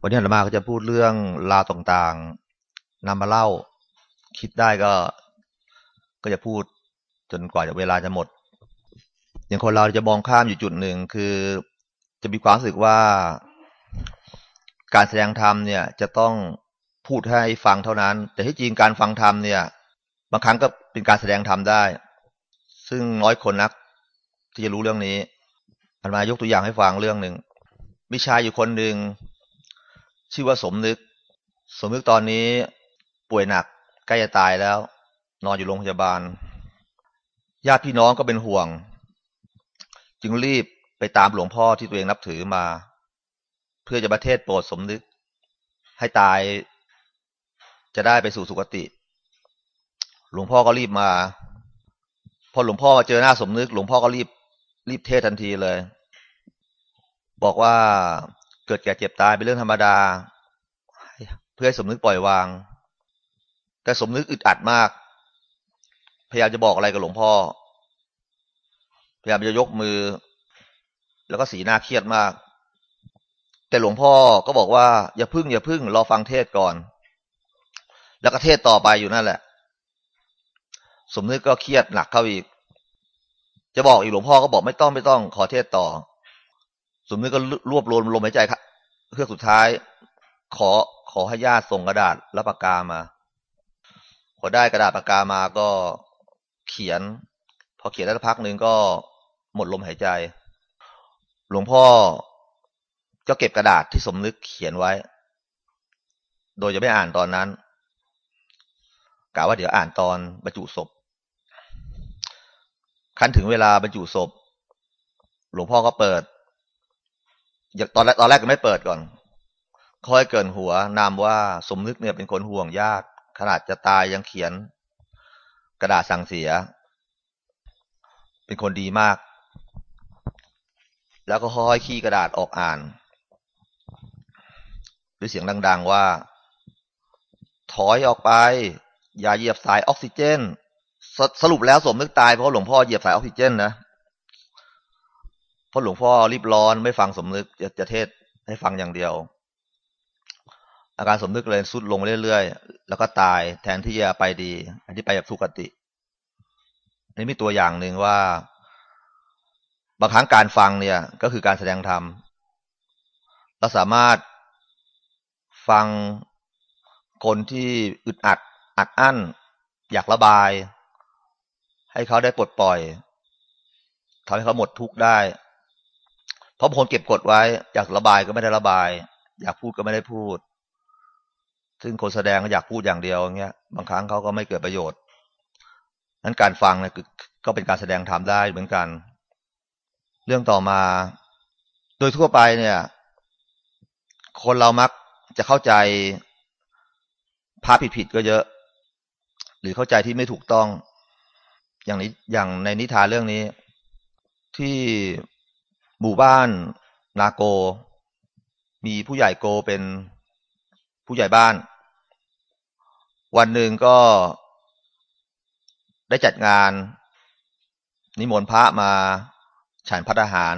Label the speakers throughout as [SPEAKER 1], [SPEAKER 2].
[SPEAKER 1] วันนี้ธรรมาก็จะพูดเรื่องราวต่างๆนำมาเล่า คิดได้ก็ ก็จะพูดจนกว่าจะเวลาจะหมด อย่างคนเราจะมองข้ามอยู่จุดหนึ่งคือ จะมีความรู้สึกว่า การแสดงธรรมเนี่ย จะต้องพูดให้ฟังเท่านั้น แต่ที่จริงการฟังธรรมเนี่ย บางครั้งก็เป็นการแสดงธรรมได้ ซึ่งน้อยคนนัก ที่จะรู้เรื่องนี้อันมายกตัวอย่างให้ฟังเรื่องหนึ่งมีชายอยู่คนหนึ่ง ชื่อว่าสมนึก สมนึกตอนนี้ป่วยหนักใกล้จะตายแล้ว นอนอยู่โรงพยาบาลญาติพี่น้องก็เป็นห่วง จึงรีบไปตามหลวงพ่อที่ตัวเองนับถือมา เพื่อจะประเทศโปรดสมนึก ให้ตายจะได้ไปสู่สุคติ หลวงพ่อก็รีบมา พอหลวงพ่อมาเจอหน้าสมนึก หลวงพ่อก็รีบรีบเทศทันทีเลย บอกว่า เกิดแก่เจ็บตายเป็นเรื่องธรรมดา เพื่อให้สมนึกปล่อยวาง แต่สมนึกอึดอัดมาก พยายามจะบอกอะไรกับหลวงพ่อ พยายามจะยกมือ แล้วก็สีหน้าเครียดมาก แต่หลวงพ่อก็บอกว่า อย่าพึ่งอย่าพึ่งรอฟังเทศก่อน แล้วก็เทศต่อไปอยู่นั่นแหละ สมนึกก็เครียดหนักเข้าอีก จะบอกอีกหลวงพ่อก็บอกไม่ต้องไม่ต้อง ขอเทศต่อ สมนึกก็รวบรวมลมหายใจครับเพื่อสุดท้าย ขอขอให้ญาติส่งกระดาษและปากกามา พอได้กระดาษปากกามาก็เขียน พอเขียนได้สักพักหนึ่งก็หมดลมหายใจ หลวงพ่อก็เก็บกระดาษที่สมนึกเขียนไว้ โดยจะไม่อ่านตอนนั้นกะว่าเดี๋ยวอ่านตอนบรรจุศพคันถึงเวลาบรรจุศพ หลวงพ่อก็เปิด อย่างตอนแรกตอนแรกก็ไม่เปิดก่อนค่อยเกินหัวนามว่าสมนึกเนี่ยเป็นคนห่วงยากขนาดจะตายยังเขียน กระดาษสั่งเสีย เป็นคนดีมาก แล้วก็ค่อยขี้กระดาษออกอ่าน ด้วยเสียงดัง ๆว่า ถอยออกไป อย่าเหยียบสายออกซิเจนสสรุปแล้วสมนึกตายเพราะหลวงพ่อเหยียบสายออกซิเจนนะ ราะหลวงพ่อรีบร้อนไม่ฟังสมนึกจะจะเทศให้ฟังอย่างเดียว อาการสมนึกเลยสุดลงเรื่อยๆแล้วก็ตายแทนที่จะไปดี อันที่ไปแบบสุกขตินี่มีตัวอย่างหนึ่งว่าบางครั้งการฟังเนี่ย ก็คือการแสดงธรรมเราสามารถฟังคนที่อึดอัด อัดอั้น อยากระบาย ให้เขาได้ปลดปล่อยทำให้เขาหมดทุกข์ได้ เพราะคนเก็บกดไว้ อยากระบายก็ไม่ได้ระบาย อยากพูดก็ไม่ได้พูด ซึ่งคนแสดงก็อยากพูดอย่างเดียวอย่างเงี้ย บางครั้งเขาก็ไม่เกิดประโยชน์นั้นการฟังเนี่ยก็เป็นการแสดงธรรมได้เหมือนกัน เรื่องต่อมา โดยทั่วไปเนี่ย คนเรามักจะเข้าใจพาผิดๆก็เยอะ หรือเข้าใจที่ไม่ถูกต้อง อย่างนี้อย่างในนิทานเรื่องนี้ ที่ หมู่บ้านนาโก มีผู้ใหญ่โกเป็นผู้ใหญ่บ้าน วันหนึ่งก็ได้จัดงาน นิมนต์พระมาฉันพัฒหาร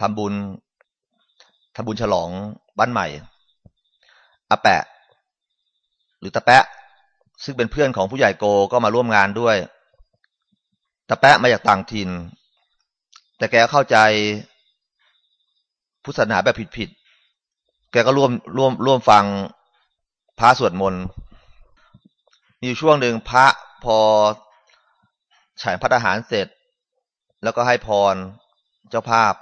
[SPEAKER 1] ทำบุญทำบุญฉลองบ้านใหม่อาแปะ หรือตะแปะ ซึ่งเป็นเพื่อนของผู้ใหญ่โกก็มาร่วมงานด้วย ตะแปะมาจากต่างถิ่น แต่แกเข้าใจพุทธศาสนาแบบผิดๆ แกก็ร่วมร่วมร่วมฟังพระสวดมนต์ มีช่วงหนึ่งพระพอฉันพัฒหารเสร็จ แล้วก็ให้พรเจ้าภาพ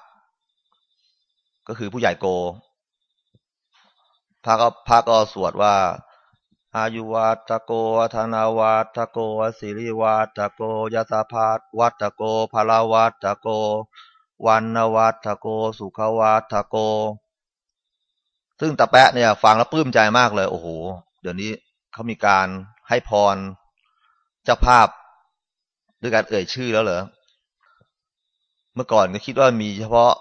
[SPEAKER 1] ก็คือผู้ใหญ่โก พระก็พระก็สวดว่า อายุวัตโกธนาวัตโกสิริวัตโกยสภาตวัตโกพลาวัตโก วันนวัตโก สุขวัตโก ซึ่งตะแปะเนี่ย ฟังแล้วปลื้มใจมากเลย โอ้โห เดี๋ยวนี้เขามีการให้พรเจ้าภาพด้วยการเอ่ยชื่อแล้วเหรอ เมื่อก่อนก็คิดว่ามีเฉพาะ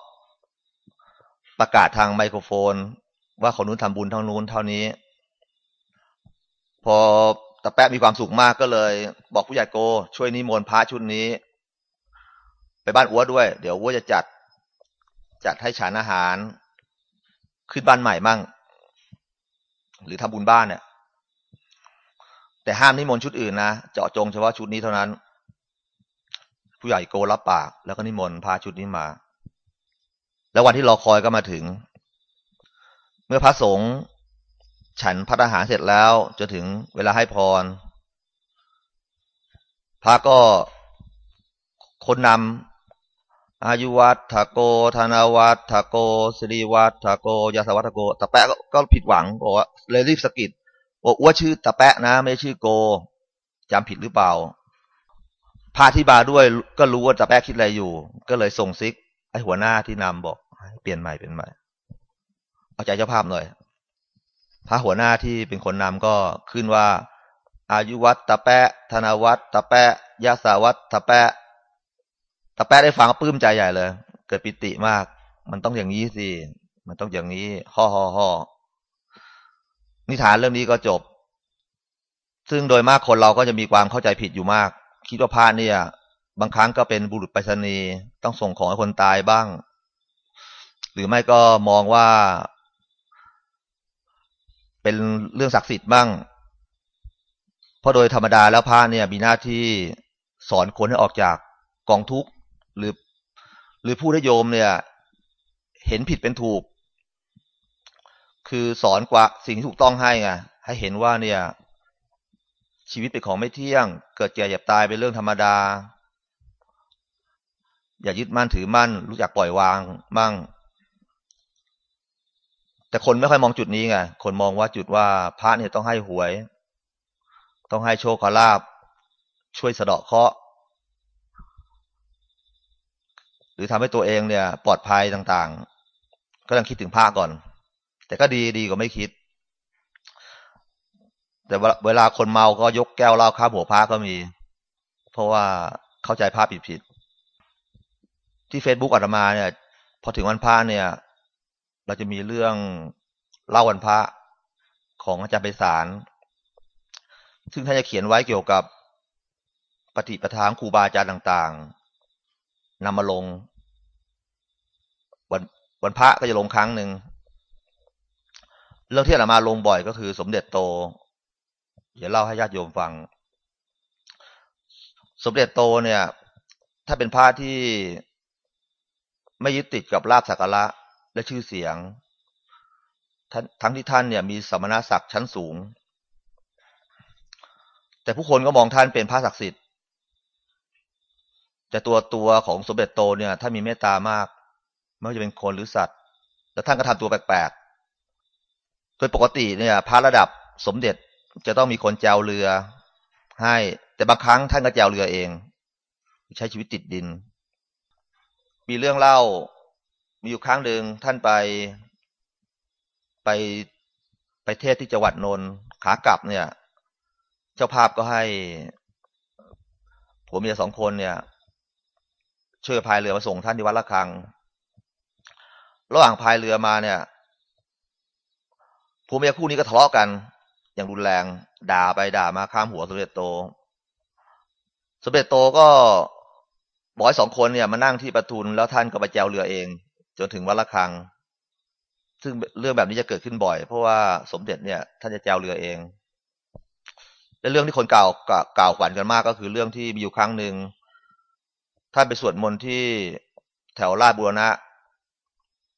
[SPEAKER 1] ประกาศทางไมโครโฟน ว่าคนนู้นทำบุญเท่านู้นเท่านี้ พอตะแปะมีความสุขมากก็เลย บอกผู้ใหญ่โก ช่วยนิมนต์พระชุดนี้ ไปบ้านอัวด้วย เดี๋ยวอัวจะจัด จัดให้ฉันอาหาร ขึ้นบ้านใหม่มั่ง หรือทำบุญบ้านเนี่ย แต่ห้ามนิมนต์ชุดอื่นนะเจาะจงเฉพาะชุดนี้เท่านั้น ผู้ใหญ่โกรับปาก แล้วก็นิมนต์พาชุดนี้มา แล้ววันที่รอคอยก็มาถึง เมื่อพระสงฆ์ ฉันพัฒหารเสร็จแล้วจะถึงเวลาให้พร พระก็คนนำอายุวัตถโก ธนาวัตถโกสิริวัตถโกยาสวัตถโกตะแปะก็ผิดหวังบอกว่าเลยรีบสกิดบอกว่าชื่อตะแปะนะ ไม่ชื่อโกจำผิดหรือเปล่าพาที่บาด้วยก็รู้ว่าตะแปะคิดอะไรอยู่ ก็เลยส่งซิก ไอหัวหน้าที่นำบอก เปลี่ยนใหม่เป็นใหม่ เอาใจเจ้าภาพหน่อย พระหัวหน้าที่เป็นคนนำก็ขึ้นว่า อายุวัตตะแปะ ธนวัตตะแปะยาสาวัตตะแปะตะแปะได้ฟังก็ปลื้มใจใหญ่เลย เกิดปิติมาก มันต้องอย่างนี้สิ มันต้องอย่างนี้ห่อห่อห่อนิทานเรื่องนี้ก็จบ ซึ่งโดยมากคนเราก็จะมีความเข้าใจผิดอยู่มาก คิดว่าพระเนี่ย บางครั้งก็เป็นบุรุษไปรษณีย์ต้องส่งของให้คนตายบ้าง หรือไม่ก็มองว่า เป็นเรื่องศักดิ์สิทธิ์บ้าง เพราะโดยธรรมดาแล้วพระเนี่ยมีหน้าที่สอนคนให้ออกจากกองทุกข์หรือ หรือผู้ทโยมเนี่ย เห็นผิดเป็นถูก คือสอนกว่าสิ่งที่ถูกต้องให้ไงให้เห็นว่าเนี่ย ชีวิตเป็นของไม่เที่ยง เกิดแก่เจ็บตายเป็นเรื่องธรรมดา อย่ายึดมั่นถือมั่น รู้จักปล่อยวางมั่ง แต่คนไม่ค่อยมองจุดนี้ไงคนมองว่าจุดว่าพระเนี่ยต้องให้หวย ต้องให้โชคขอลาบ ช่วยสะเดาะเคราะห์หรือทำให้ตัวเองเนี่ย ปลอดภัยต่างๆ ก็ต้องคิดถึงพระก่อน แต่ก็ดีดีกว่าไม่คิด แต่เวลาคนเมาก็ยกแก้วเหล้าข้าหัวพระก็มี เพราะว่าเข้าใจพระผิดผิดที่เฟซบุ๊กอาตมาเนี่ย พอถึงวันพระเนี่ย เราจะมีเรื่องเล่าวันพระของอาจารย์ไปสารซึ่งท่านจะเขียนไว้เกี่ยวกับปฏิปทาครูบาอาจารย์ต่างๆนำมาลง วันวันพระก็จะลงครั้งหนึ่งเรื่องที่อามาลงบ่อยก็คือ สมเด็จโต เดี๋ยวเล่าให้ญาติโยมฟัง สมเด็จโตเนี่ย ถ้าเป็นพระที่ไม่ยึดติดกับลาบสักการะ และชื่อเสียง ทั้งที่ท่านเนี่ยมีสมณศักดิ์ชั้นสูง แต่ผู้คนก็มองท่านเป็นพระศักดิ์สิทธิ์ แต่ตัวตัวของสมเด็จโตเนี่ยท่านมีเมตตามาก ไม่ว่าจะเป็นคนหรือสัตว์ แล้วท่านก็ทำตัวแปลกๆ โดยปกติเนี่ยพระระดับสมเด็จจะต้องมีคนแจวเรือให้ แต่บางครั้งท่านก็แจวเรือเอง ใช้ชีวิตติดดิน มีเรื่องเล่า มีอยู่ครั้งหนึ่งท่านไปไปไปเทศที่จังหวัดนนท์ขากลับเนี่ย เจ้าภาพก็ให้ผัวเมียสองคนเนี่ย ช่วยพายเรือมาส่งท่านที่วัดละคัง ระหว่างพายเรือมาเนี่ยผัวเมียคู่นี้ก็ทะเลาะกัน อย่างรุนแรงด่าไปด่ามาข้ามหัวสมเด็จโต สมเด็จโตก็บอกให้สองคนเนี่ยมานั่งที่ประทุนแล้วท่านก็ไปแจวเรือเอง จนถึงวัดละคัง ซึ่งเรื่องแบบนี้จะเกิดขึ้นบ่อย เพราะว่าสมเด็จเนี่ย ท่านจะแจวเรือเอง และเรื่องที่คนกล่าวกล่าวขวัญกันมากก็คือเรื่องที่มีอยู่ครั้งหนึ่งท่านไปสวดมนต์ที่แถวราชบุรณะ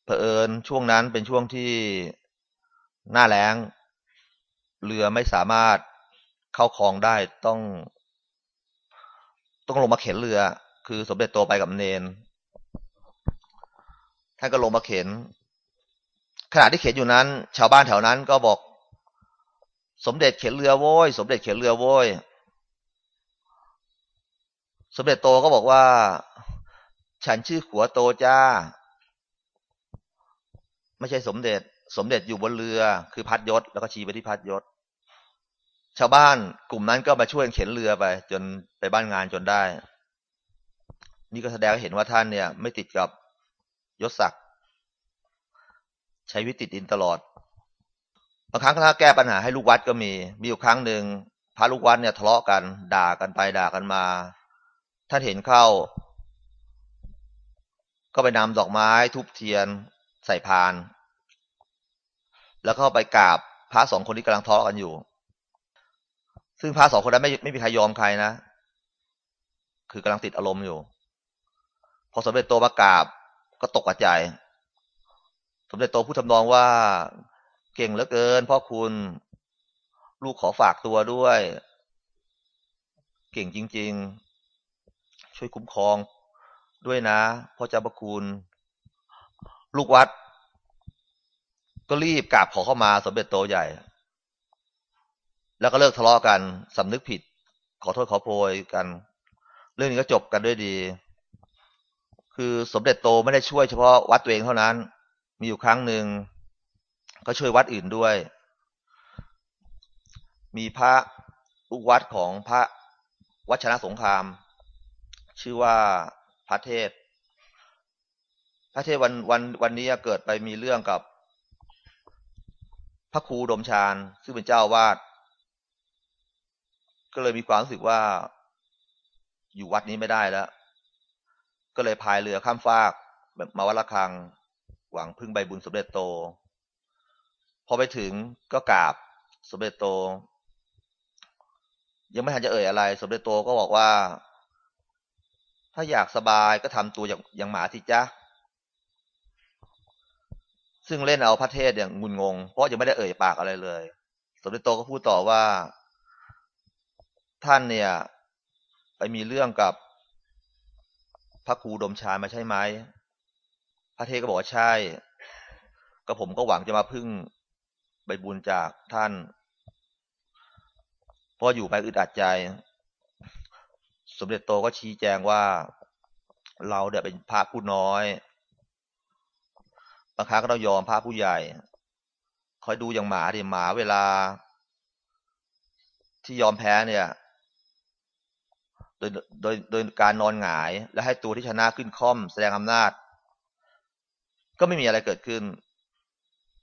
[SPEAKER 1] เผอิญช่วงนั้นเป็นช่วงที่หน้าแล้ง เรือไม่สามารถเข้าคลองได้ต้อง ต้องลงมาเข็นเรือ คือสมเด็จโตไปกับเนน ท่านก็ลงมาเข็น ขณะที่เข็นอยู่นั้น ชาวบ้านแถวนั้นก็บอก สมเด็จเข็นเรือโว้ย สมเด็จเข็นเรือโว้ย สมเด็จโตก็บอกว่า ฉันชื่อขัวโตจ้า ไม่ใช่สมเด็จ สมเด็จอยู่บนเรือ คือพัดยศ แล้วก็ชี้ไปที่พัดยศ ชาวบ้านกลุ่มนั้นก็มาช่วยเข็นเรือไป จนไปบ้านงานจนได้ นี่ก็แสดงให้เห็นว่าท่านเนี่ย ไม่ติดกับ ยศศักดิ์ใช้วิติดินตลอดบางครั้งถ้าแก้ปัญหาให้ลูกวัดก็มี มีอยู่ครั้งหนึ่งพระลูกวัดเนี่ยทะเลาะกัน ด่ากันไปด่ากันมา ท่านเห็นเข้า ก็ไปนำดอกไม้ทุบเทียนใส่พาน แล้วก็ไปกราบพระสองคนที่กำลังทะเลาะกันอยู่ ซึ่งพระสองคนนั้นไม่ไม่มีใครยอมใครนะ คือกำลังติดอารมณ์อยู่ พอสมเด็จโตมากราบ ก็ตกใจสมเด็จโตพูดทำนองว่า เก่งเหลือเกินพ่อคุณ ลูกขอฝากตัวด้วย เก่งจริง ๆ ช่วยคุ้มครองด้วยนะพ่อเจ้าพระคุณ ลูกวัด ก็รีบกราบขอเข้ามา สมเด็จโตใหญ่ แล้วก็เลิกทะเลาะกันสำนึกผิด ขอโทษขอโพยกัน เรื่องนี้ก็จบกันด้วยดี คือสมเด็จโตไม่ได้ช่วยเฉพาะวัดตัวเองเท่านั้น มีอยู่ครั้งหนึ่งก็ช่วยวัดอื่นด้วย มีพระลูกวัดของพระวัชนะสงคราม ชื่อว่าพระเทศพระเทศวันวันวันนี้เกิดไปมีเรื่องกับ พระครูดมชาญซึ่งเป็นเจ้าวาด ก็เลยมีความรู้สึกว่าอยู่วัดนี้ไม่ได้แล้ว ก็เลยพายเรือข้ามฟากมาวัดละคัง หวังพึ่งใบบุญสมเด็จโต พอไปถึงก็กราบสมเด็จโต ยังไม่ทันจะเอ่ยอะไร สมเด็จโตก็บอกว่า ถ้าอยากสบายก็ทำตัวอย่างอย่างหมาสิจ้าซึ่งเล่นเอาพระเทศอย่างงุนงง เพราะยังไม่ได้เอ่ยปากอะไรเลย สมเด็จโตก็พูดต่อว่า ท่านเนี่ย ไปมีเรื่องกับ พระครูดมชามาใช่ไหมพระเทก็บอกว่าใช่ ก็ผมก็หวังจะมาพึ่งใบบุญจากท่านเพราะอยู่ไปอึดอัดใจ สมเด็จโตก็ชี้แจงว่า เราเดี๋ยเป็นพระผู้น้อยบางครั้งก็ต้องยอมพระผู้ใหญ่ คอยดูอย่างหมาดิหมาเวลา ที่ยอมแพ้เนี่ย โดยโดยโดยการนอนหงาย และให้ตัวที่ชนะขึ้นค่อมแสดงอำนาจ ก็ไม่มีอะไรเกิดขึ้น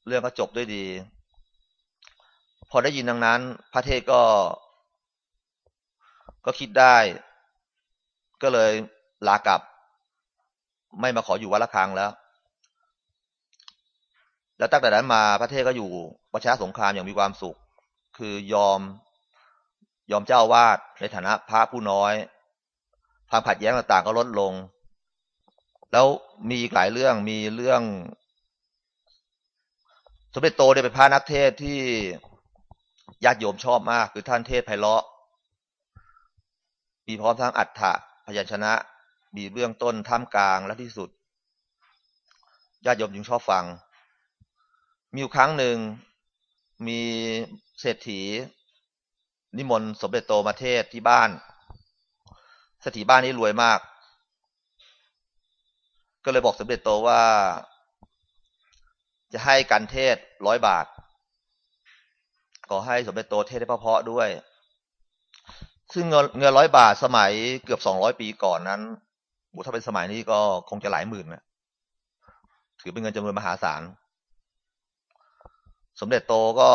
[SPEAKER 1] เรื่องก็จบด้วยดี พอได้ยินดังนั้น พระเทศก็ ก็คิดได้ ก็เลยลากลับ ไม่มาขออยู่วัดละคังแล้ว แล้วตั้งแต่นั้นมาพระเทศก็อยู่วัชรสงครามอย่างมีความสุข คือยอม ยอมเจ้าวาดในฐานะพระผู้น้อย ความขัดแย้งต่างๆก็ลดลง แล้วมีอีกหลายเรื่องมีเรื่อง สมเด็จโตเนี่ยเป็นพระนักเทศที่ญาติโยมชอบมาก คือท่านเทศไพเราะ มีพร้อมทั้งอัฏฐะพยัญชนะ มีเบื้องต้นท่ามกลางและที่สุดญาติโยมจึงชอบฟัง มีอยู่ครั้งหนึ่งมีเศรษฐี นิมนต์สมเด็จโตมาเทศที่บ้านเศรษฐีบ้านนี้รวยมาก ก็เลยบอกสมเด็จโตว่า จะให้กันเทศร้อยบาท ขอให้สมเด็จโตเทศได้เพาะๆด้วย ซึ่งเงินเงินร้อยบาทสมัยเกือบสองร้อยปีก่อนนั้นบุถ้าเป็นสมัยนี้ก็คงจะหลายหมื่นนะถือเป็นเงินจำนวนมหาศาล สมเด็จโตก็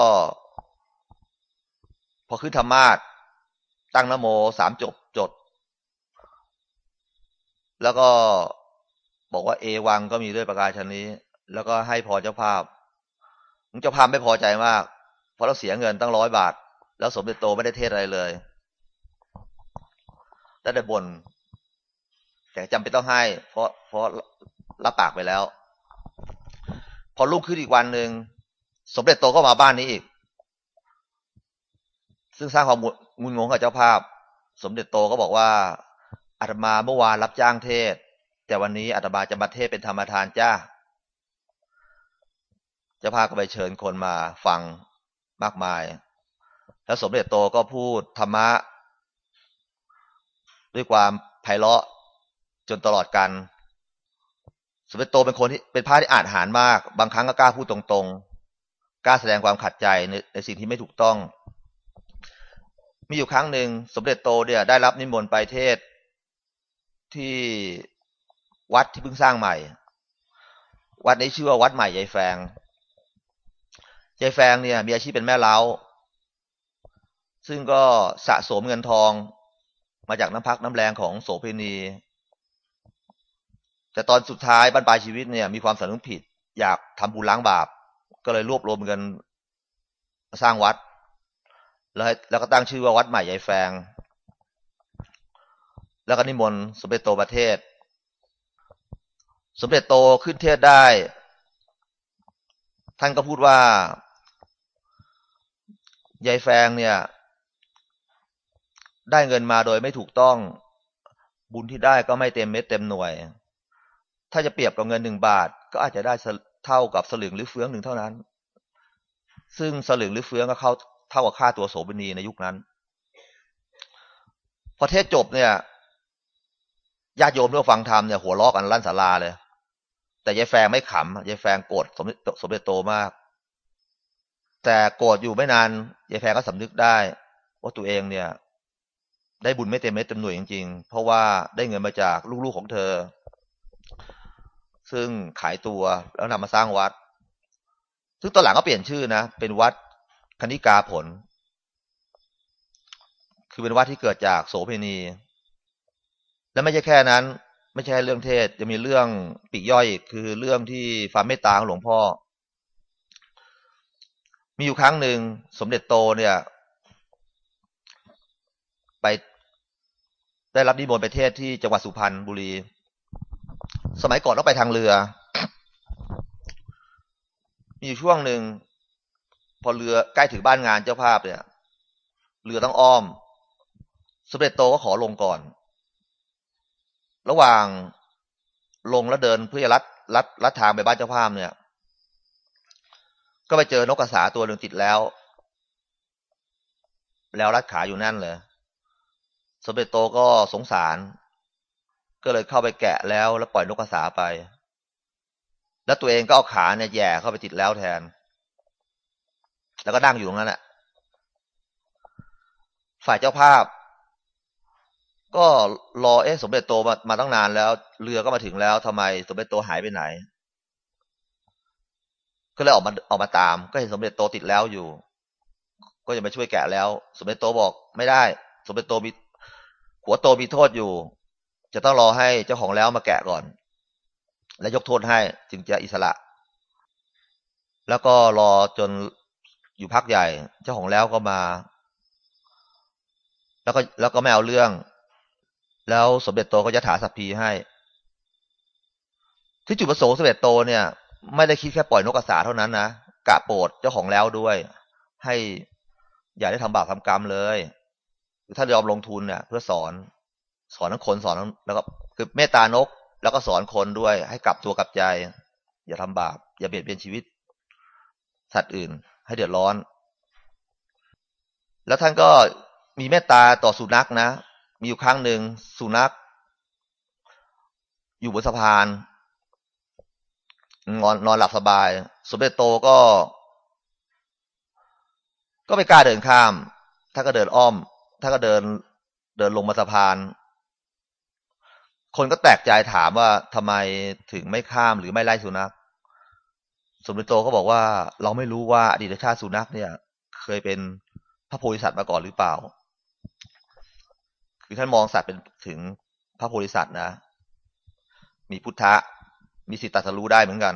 [SPEAKER 1] พอขึ้นธรรมาสตั้งนโมสามจบจด แล้วก็บอกว่าเอวังก็มีด้วยประกาศชนนี้ แล้วก็ให้พอเจ้าภาพเจ้าภาพไม่พอใจมาก เพราะเราเสียเงินตั้งร้อยบาท แล้วสมเด็จโตไม่ได้เทศอะไรเลยแล้วได้บนแต่จำเป็นต้องให้ เพราะเพราะรับปากไปแล้ว พอลุกขึ้นอีกวันหนึ่งสมเด็จโตก็มาบ้านนี้อีก ซึ่งสร้างความงุนงงกับเจ้าภาพ สมเด็จโตก็บอกว่าอาตมาเมื่อวานรับจ้างเทศ แต่วันนี้อาตมาจะมาเทศเป็นธรรมทานจ้าเจ้าภาพก็ไปเชิญคนมาฟังมากมาย แล้วสมเด็จโตก็พูดธรรมะ ด้วยความไพเราะจนตลอดกัน สมเด็จโตเป็นคนที่เป็นพระที่อาจหารมาก บางครั้งก็กล้าพูดตรงๆ กล้าแสดงความขัดใจในในสิ่งที่ไม่ถูกต้อง มีอยู่ครั้งหนึ่งสมเด็จโตเนี่ยได้รับนิมนต์ไปเทศที่วัดที่เพิ่งสร้างใหม่ วัดนี้ชื่อว่าวัดใหม่ยายแฟงยายแฟงเนี่ย มีอาชีพเป็นแม่เล้า ซึ่งก็สะสมเงินทองมาจากน้ำพักน้ำแรงของโสเภณี แต่ตอนสุดท้ายบรรปลายชีวิตเนี่ย มีความสำนึกผิด อยากทำบุญล้างบาป ก็เลยรวบรวมกันสร้างวัด แล้วแล้วก็ตั้งชื่อว่าวัดใหม่ใหญ่แฟง แล้วก็นิมนต์สมเด็จโตประเทศ สมเด็จโตขึ้นเทศได้ ท่านก็พูดว่ายายแฟงเนี่ย ได้เงินมาโดยไม่ถูกต้อง บุญที่ได้ก็ไม่เต็มเม็ดเต็มหน่วย ถ้าจะเปรียบกับเงินหนึ่งบาท ก็อาจจะได้เท่ากับสลึงหรือเฟืองหนึ่งเท่านั้น ซึ่งสลึงหรือเฟืองก็เข้า เท่ากับค่าตัวโสมณีในยุคนั้น พอเทศจบเนี่ยญาติโยมที่ฟังธรรมเนี่ยหัวล้อกันลั่นศาลาเลย แต่ยายแฟงไม่ขำยายแฟงโกรธสมสมเด็จโตมาก แต่โกรธอยู่ไม่นานยายแฟงก็สำนึกได้ ว่าตัวเองเนี่ย ได้บุญไม่เต็มเม็ดเต็มหน่วยจริงๆ เพราะว่าได้เงินมาจากลูกๆของเธอ ซึ่งขายตัวแล้วนำมาสร้างวัด ซึ่งตอนหลังก็เปลี่ยนชื่อนะ เป็นวัด คณิกาผล คือเป็นวัดที่เกิดจากโสเพณี และไม่ใช่แค่นั้น ไม่ใช่เรื่องเทศจะมีเรื่องปีกย่อยคือเรื่องที่ความเมตตาของหลวงพ่อ มีอยู่ครั้งหนึ่งสมเด็จโตเนี่ย ไปได้รับนิมนต์ไปเทศที่จังหวัดสุพรรณบุรี สมัยก่อนต้องไปทางเรือ มีอยู่ช่วงหนึ่ง พอเรือใกล้ถึงบ้านงานเจ้าภาพเนี่ย เรือต้องอ้อมสมเด็จโตก็ขอลงก่อน ระหว่างลงแล้วเดินเพื่อลัดลัดลัดทางไปบ้านเจ้าภาพเนี่ย ก็ไปเจอนกกระสาตัวหนึ่งติดแล้ว แล้วรัดขาอยู่นั่นเลยสมเด็จโตก็สงสาร ก็เลยเข้าไปแกะแล้วแล้วปล่อยนกกระสาไป แล้วตัวเองก็เอาขาเนี่ยแย่เข้าไปติดแล้วแทน แล้วก็นั่งอยู่ตรงนั้นแหละฝ่ายเจ้าภาพ ก็รอเอ๊ะสมเด็จโตมามาตั้งนานแล้ว เรือก็มาถึงแล้วทำไมสมเด็จโตหายไปไหน ก็เลยออกมาออกมาตาม ก็เห็นสมเด็จโตติดแล้วอยู่ ก็จะมาช่วยแกะแล้ว สมเด็จโตบอกไม่ได้ สมเด็จโตมีหัวโตมีโทษอยู่ จะต้องรอให้เจ้าของแล้วมาแกะก่อน และยกโทษให้จึงจะอิสระ แล้วก็รอจน อยู่พักใหญ่ เจ้าของแล้วก็มา แล้วก็แล้วก็ไม่เอาเรื่อง แล้วสมเด็จโตก็จะถาสัพพีให้ ที่จุดประสงค์สมเด็จโตเนี่ย ไม่ได้คิดแค่ปล่อยนกกระสาเท่านั้นนะกะโปรดเจ้าของแล้วด้วย ให้อย่าได้ทำบาปทำกรรมเลยถ้ายอมลงทุนเนี่ย เพื่อสอนสอนทั้งคนสอนทั้งแล้วก็คือเมตตานก แล้วก็สอนคนด้วย ให้กลับตัวกลับใจ อย่าทำบาปอย่าเบียดเบียนชีวิตสัตว์อื่น ให้เดือดร้อน แล้วท่านก็มีเมตตาต่อสุนัขนะ มีอยู่ครั้งหนึ่งสุนัข อยู่บนสะพานนอนนอนหลับสบาย สมเด็จโตก็ ก็ไม่กล้าเดินข้าม ถ้าก็เดินอ้อม ถ้าก็เดิน เดินลงมาสะพาน คนก็แตกใจถามว่าทำไมถึงไม่ข้ามหรือไม่ไล่สุนัข สมเด็จโตก็บอกว่าเราไม่รู้ว่าอดีตชาติสุนัขเนี่ย เคยเป็นพระโพธิสัตว์มาก่อนหรือเปล่า คือท่านมองสัตว์เป็นถึงพระโพธิสัตว์นะ มีพุทธะ มีสิทธิตัสรู้ได้เหมือนกัน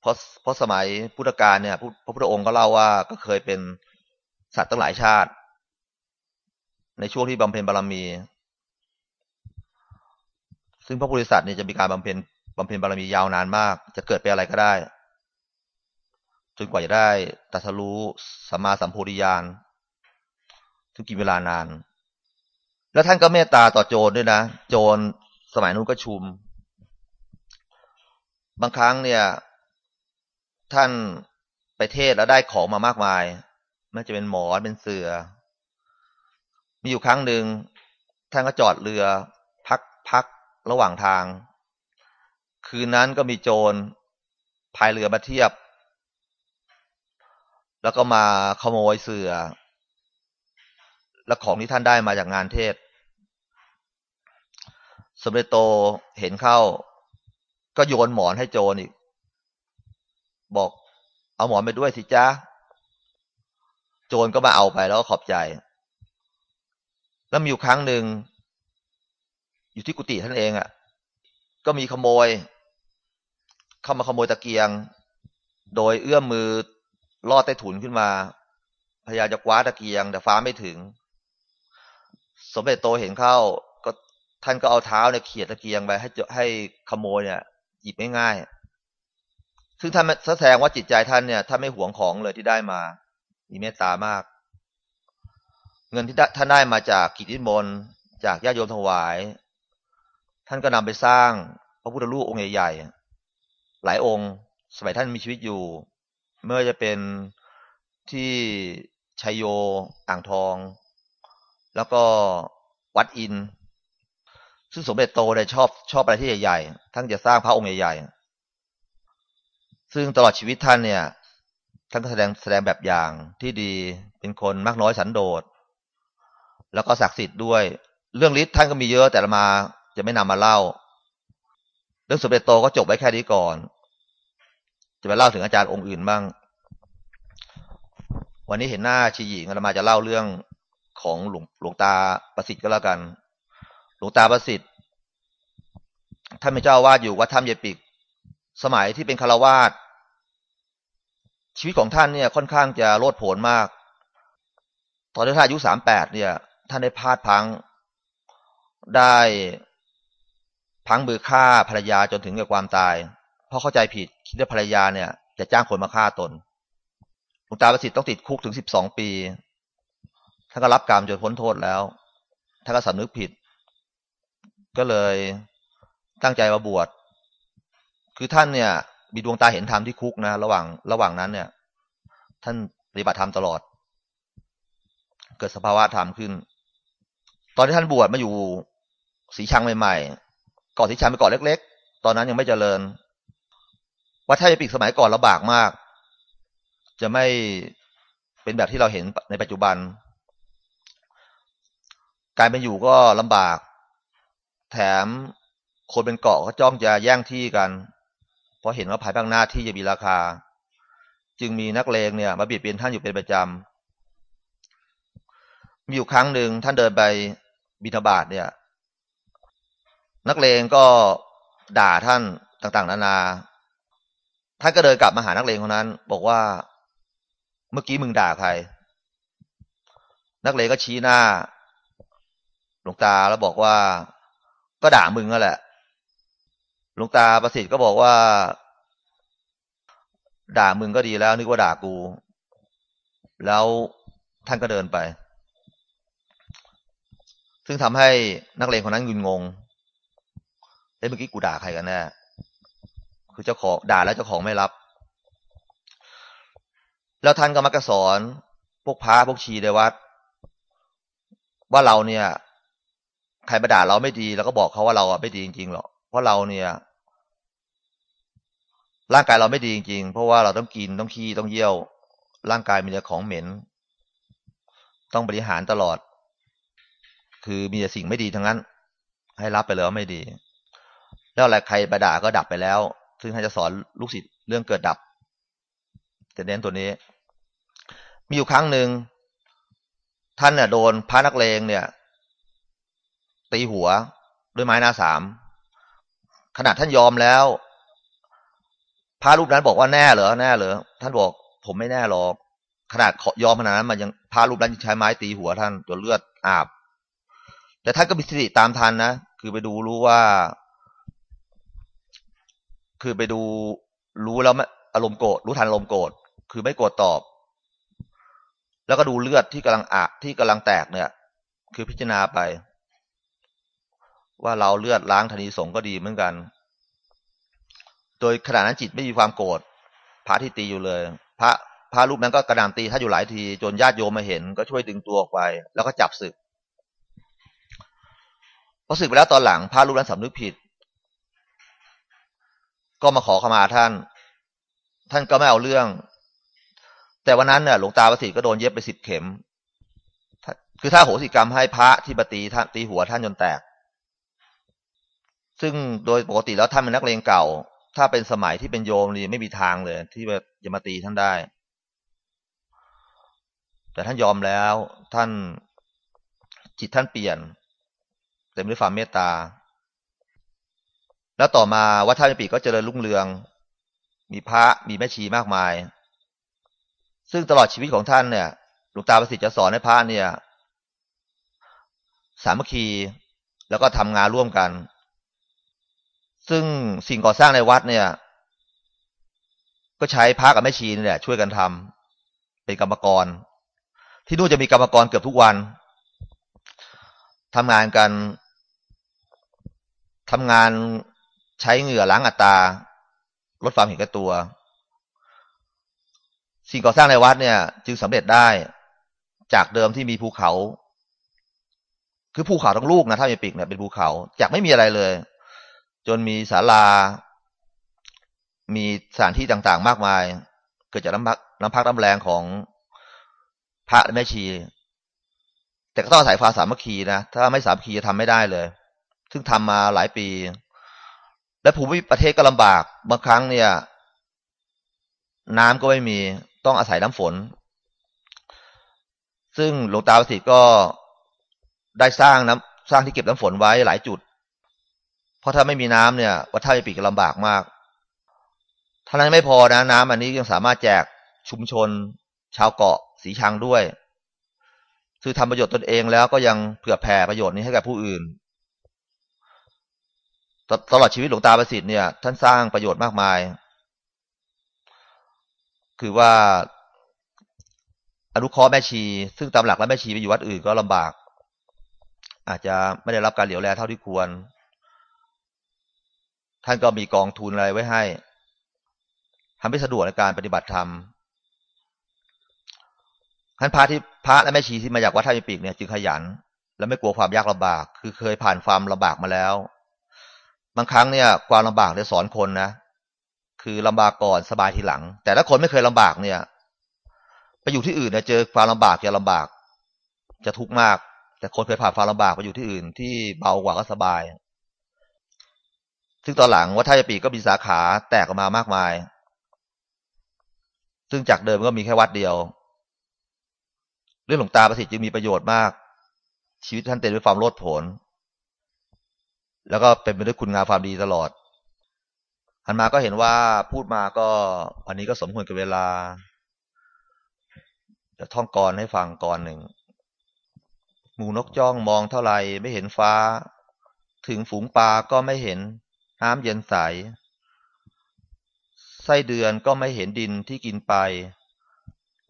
[SPEAKER 1] เพราะเพราะสมัยพุทธกาลเนี่ย พระพุทธองค์ก็เล่าว่าก็เคยเป็นสัตว์ตั้งหลายชาติ ในช่วงที่บำเพ็ญบารมี ซึ่งพระโพธิสัตว์เนี่ยจะมีการบำเพ็ญ บำเพ็ญบารมียาวนานมาก จะเกิดเป็นอะไรก็ได้ จนกว่าจะได้ตัสรู้สัมมาสัมโพธิญาณถึงกินเวลานาน แล้วท่านก็เมตตาต่อโจรด้วยนะ โจรสมัยนู้นก็ชุม บางครั้งเนี่ย ท่านไปเทศแล้วได้ของมามากมาย ไม่จะเป็นหมอนเป็นเสือ มีอยู่ครั้งหนึ่งท่านก็จอดเรือ พักพักระหว่างทาง คืนนั้นก็มีโจรพายเรือมาเทียบ แล้วก็มาขโมยเสือ และของที่ท่านได้มาจากงานเทศ สมเด็จโตเห็นเข้า ก็โยนหมอนให้โจรอีก บอกเอาหมอนไปด้วยสิจ้าโจรก็มาเอาไปแล้วก็ขอบใจ แล้วมีอยู่ครั้งหนึ่งอยู่ที่กุฏิท่านเองอะ่ะ ก็มีขโมย เข้ามาขโมยตะเกียง โดยเอื้อมมือลอดใต้ถุนขึ้นมา พยายามจะคว้าตะเกียง แต่ฟ้าไม่ถึง สมเด็จโตเห็นเข้า ก็ท่านก็เอาเท้าเนี่ยเขี่ยตะเกียงไปให้ให้ขโมยเนี่ย หยิบง่ายๆซึ่งท่านแสดงว่าจิตใจท่านเนี่ยท่านไม่หวงของเลยที่ได้มา มีเมตตามาก เงินที่ท่านได้มาจากกิจนิมนต์จากญาติโยมถวาย ท่านก็นำไปสร้างพระพุทธรูปองค์ใหญ่ๆ หลายองค์ สมัยท่านมีชีวิตอยู่ เมื่อจะเป็นที่ชัยโยอ่างทอง แล้วก็วัดอิน ซึ่งสมเด็จโตเลยชอบชอบอะไรที่ใหญ่ๆท่านจะสร้างพระองค์ใหญ่ๆ ซึ่งตลอดชีวิตท่านเนี่ยท่านก็แสดงแสดงแบบอย่างที่ดีเป็นคนมากน้อยสันโดษ แล้วก็ศักดิ์สิทธิ์ด้วย เรื่องฤทธิ์ท่านก็มีเยอะแต่ละมาจะไม่นำมาเล่า เรื่องสมเด็จโตก็จบไว้แค่นี้ก่อน จะไปเล่าถึงอาจารย์องค์อื่นบ้าง วันนี้เห็นหน้าชีหญิงเรามาจะเล่าเรื่องของหลวงหลวงตาประสิทธิ์ก็แล้วกัน หลวงตาประสิทธิ์ท่านเป็นเจ้าวาดอยู่วัดถ้ำเยปิก สมัยที่เป็นคารวาสชีวิตของท่านเนี่ยค่อนข้างจะโลดโผนมาก ตอนที่ท่านอายุสามแปดเนี่ย ท่านได้พลาดพังได้ พังมือฆ่าภรรยาจนถึงกับความตาย เพราะเข้าใจผิดคิดว่าภรรยาเนี่ย จะจ้างคนมาฆ่าตนหลวงตาประสิทธิ์ต้องติดคุกถึงสิบสองปีท่านก็รับกรรมจนพ้นโทษแล้วท่านก็สำนึกผิด ก็เลยตั้งใจมาบวชคือท่านเนี่ย มีดวงตาเห็นธรรมที่คุกนะระหว่างระหว่างนั้นเนี่ย ท่านปฏิบัติธรรมตลอด เกิดสภาวะธรรมขึ้น ตอนที่ท่านบวชมาอยู่สีชังใหม่ ๆก่อนสีชังเป็นเกาะเล็ก ๆ ตอนนั้นยังไม่เจริญ วัดท่าปิกสมัยก่อนลำบากมาก จะไม่เป็นแบบที่เราเห็นในปัจจุบัน การเป็นอยู่ก็ลำบาก แถมคนเป็นเกาะก็จ้องจะแย่งที่กัน เพราะเห็นว่าภายภาคหน้าที่จะมีราคา จึงมีนักเลงเนี่ยมาเบียดเบียนท่านอยู่เป็นประจำมีอยู่ครั้งหนึ่งท่านเดินไปบิณฑบาตเนี่ย นักเลงก็ด่าท่านต่าง ๆ นานา ท่านก็เดินกลับมาหานักเลงคนนั้น บอกว่า เมื่อกี้มึงด่าใคร นักเลงก็ชี้หน้าหลวงตาแล้วบอกว่า ก็ด่ามึงนั่นแหละหลวงตาประสิทธิ์ก็บอกว่า ด่ามึงก็ดีแล้วนึกว่าด่ากู แล้วท่านก็เดินไป ซึ่งทำให้นักเลงคนนั้นงุนงง เอ้เมื่อกี้กูด่าใครกันแน่คือเจ้าของด่าแล้วเจ้าของไม่รับ แล้วท่านก็มักจะสอน พวกพระพวกชีในวัด ว่าเราเนี่ย ใครมาด่าเราไม่ดีเราก็บอกเขาว่าเราไม่ดีจริงๆหรอกเพราะเราเนี่ย ร่างกายเราไม่ดีจริงๆ เพราะว่าเราต้องกินต้องขี้ต้องเยี่ยว ร่างกายมีแต่ของเหม็น ต้องบริหารตลอด คือมีแต่สิ่งไม่ดีทั้งนั้น ให้รับไปเลยว่าไม่ดี แล้วอะไรใครไปด่าก็ดับไปแล้ว ซึ่งท่านจะสอนลูกศิษย์เรื่องเกิดดับจะเน้นตัวนี้ มีอยู่ครั้งหนึ่งท่านเนี่ยโดนพระนักเลงเนี่ย ตีหัวด้วยไม้หน้าสามขนาดท่านยอมแล้ว พระรูปนั้นบอกว่าแน่เหรอแน่เหรอท่านบอก ผมไม่แน่หรอกขนาดยอมขนาดนั้นมันยังพระรูปนั้นใช้ไม้ตีหัวท่านจนเลือดอาบ แต่ท่านก็มีสติตามทันนะคือไปดูรู้ว่า คือไปดูรู้แล้วอารมณ์โกรธรู้ทันอารมณ์โกรธคือไม่โกรธตอบ แล้วก็ดูเลือดที่กำลังอะที่กำลังแตกเนี่ย คือพิจารณาไป ว่าเราเลือดล้างธนีสงก็ดีเหมือนกัน โดยขณะนั้นจิตไม่มีความโกรธพระที่ตีอยู่เลย พระพระรูปนั้นก็กระดามตีถ้าอยู่หลายทีจนญาติโยมมาเห็น ก็ช่วยดึงตัวออกไป แล้วก็จับศึกพอศึกไปแล้วตอนหลังพระรูปนั้นสำนึกผิด ก็มาขอขมาท่าน ท่านก็ไม่เอาเรื่อง แต่วันนั้นเนี่ยหลวงตาประสิทธิ์ก็โดนเย็บไปสิบเข็ม คือถ้าโหสิกรรมให้พระที่ปตีท่านตีหัวท่านจนแตก ซึ่งโดยปกติแล้วท่านเป็นนักเลงเก่า ถ้าเป็นสมัยที่เป็นโยมนี่ไม่มีทางเลย ที่จะมาตีท่านได้ แต่ท่านยอมแล้ว ท่านจิตท่านเปลี่ยน เต็มด้วยความเมตตา แล้วต่อมาวัดท่ามิปีก็เจริญรุ่งเรือง มีพระมีแม่ชีมากมาย ซึ่งตลอดชีวิตของท่านเนี่ยหลวงตาประสิทธิ์จะสอนให้พระเนี่ย สามัคคีแล้วก็ทำงานร่วมกัน ซึ่งสิ่งก่อสร้างในวัดเนี่ย ก็ใช้พระกับแม่ชีนี่แหละช่วยกันทำเป็นกรรมกร ที่นู่นจะมีกรรมกรเกือบทุกวันทำงานกันทำงาน ใช้เหงื่อล้างอัตราลดความเห็นแก่ตัว สิ่งก่อสร้างในวัดเนี่ย จึงสำเร็จได้จากเดิมที่มีภูเขา คือภูเขาทั้งลูกนะถ้ามีปีกเนี่ยเป็นภูเขา จากไม่มีอะไรเลย จนมีศาลา มีสถานที่ต่างๆ มากมาย เกิดจากน้ำพักน้ำพักน้ำแรงของพระแม่ชี แต่ก็ต้องอาศัยฟ้าสามัคคีนะถ้าไม่สามัคคีจะทำไม่ได้เลย ซึ่งทำมาหลายปี และภูมิประเทศก็ลำบากบางครั้งเนี่ย น้ำก็ไม่มีต้องอาศัยน้ำฝน ซึ่งหลวงตาประสิทธิ์ก็ได้สร้างน้ำสร้างที่เก็บน้ำฝนไว้หลายจุด เพราะถ้าไม่มีน้ำเนี่ยวัดท่าปีกลำบากมากเท่านั้นไม่พอนะน้ำอันนี้ยังสามารถแจกชุมชน ชาวเกาะสีชังด้วย คือทำประโยชน์ตนเองแล้วก็ยังเผื่อแผ่ประโยชน์นี้ให้กับผู้อื่น ตลอดชีวิตหลวงตาประสิทธิ์เนี่ย ท่านสร้างประโยชน์มากมาย คือว่าอนุเคราะห์แม่ชี ซึ่งตามหลักแล้วแม่ชีไปอยู่วัดอื่นก็ลำบาก อาจจะไม่ได้รับการเหลียวแลเท่าที่ควร ท่านก็มีกองทุนอะไรไว้ให้ทำให้สะดวกในการปฏิบัติธรรมท่านพระที่พระและแม่ชีที่มาจากวัดท่ามีปีกเนี่ยจึงขยัน และไม่กลัวความยากลำบาก คือเคยผ่านความลำบากมาแล้ว บางครั้งเนี่ยความลำบากเนี่ยสอนคนนะคือลำบากก่อนสบายทีหลัง แต่ถ้าคนไม่เคยลำบากเนี่ย ไปอยู่ที่อื่นเนี่ยเจอความลำบากจะลำบาก จะทุกข์มาก แต่คนเคยผ่านความลำบากไปอยู่ที่อื่น ที่เบากว่าก็สบาย ซึ่งตอนหลังวัดท่าปีก็มีสาขาแตกออกมามากมาย ซึ่งจากเดิมก็มีแค่วัดเดียว เรื่องหลวงตาประสิทธิ์จึงมีประโยชน์มาก ชีวิตท่านเต็มด้วยความโลดโผน แล้วก็เป็นไปด้วยคุณงามความดีตลอดอันมาก็เห็นว่าพูดมาก็อันนี้ก็สมควรกับเวลาจะท่องกรให้ฟังกรหนึ่งหมูนกจ้องมองเท่าไรไม่เห็นฟ้า ถึงฝูงปลาก็ไม่เห็นน้ำเย็นใสไส้เดือนก็ไม่เห็นดินที่กินไป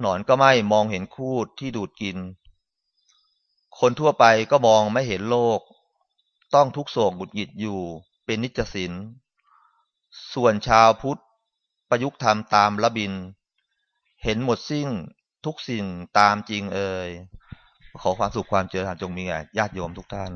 [SPEAKER 1] หนอนก็ไม่มองเห็นคูดที่ดูดกิน คนทั่วไปก็มองไม่เห็นโลก ต้องทุกโศกบุดหงิดอยู่ เป็นนิจสินส่วนชาวพุทธ ประยุกต์ทำตามละบิน เห็นหมดสิ้นทุกสิ่งตามจริงเอ่ยขอความสุขความเจริญจงมีแก่ญาติโยมทุกท่าน